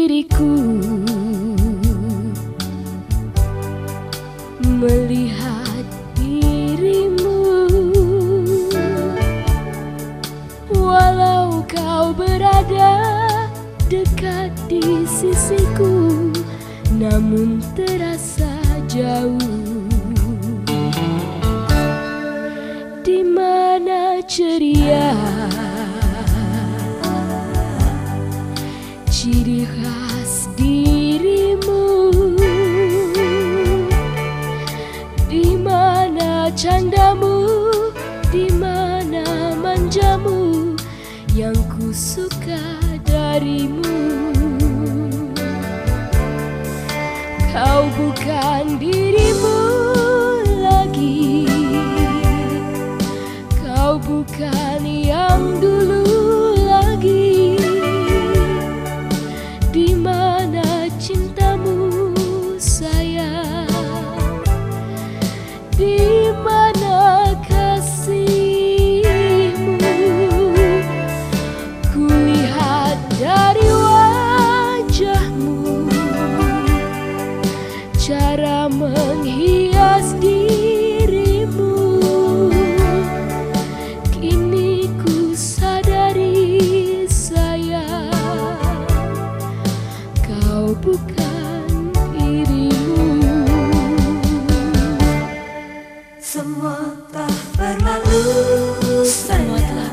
diriku. Melihat dirimu. Walau kau berada dekat di sisiku namun terasa jauh. Di mana ceria ciri khas dirimu. Di mana candamu di mana manjamu yang ku suka darimu. Kau bukan dirimu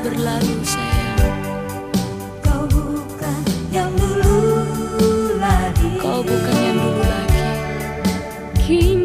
berlalu sayang. Kau bukan yang dulu lagi. Kau bukan yang dulu lagi. Kini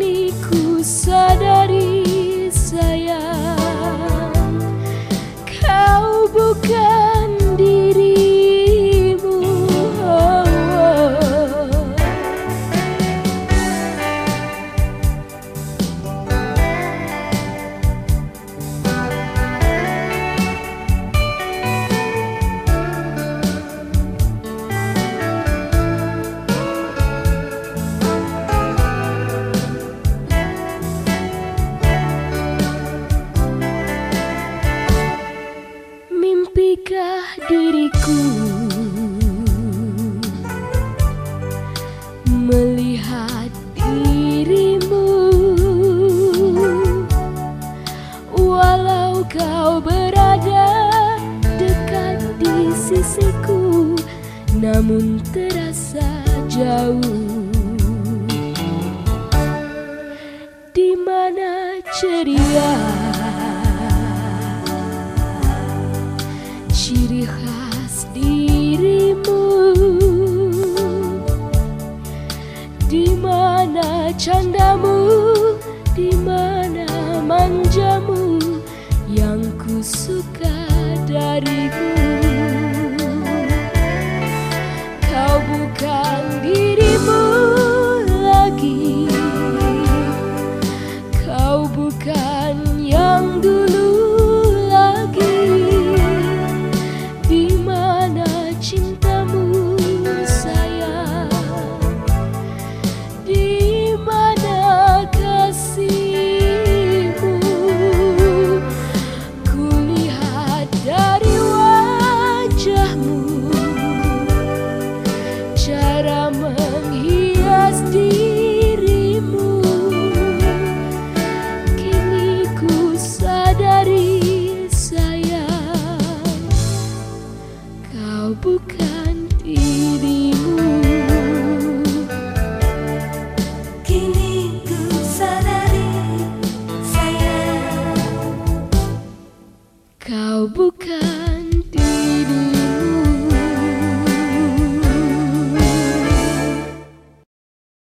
diriku melihat dirimu. Walau kau berada dekat di sisiku namun terasa jauh. Di mana ceria? Ciri khas mana candamu? Di mana manjamu? Yang ku suka darimu kau bukan dirimu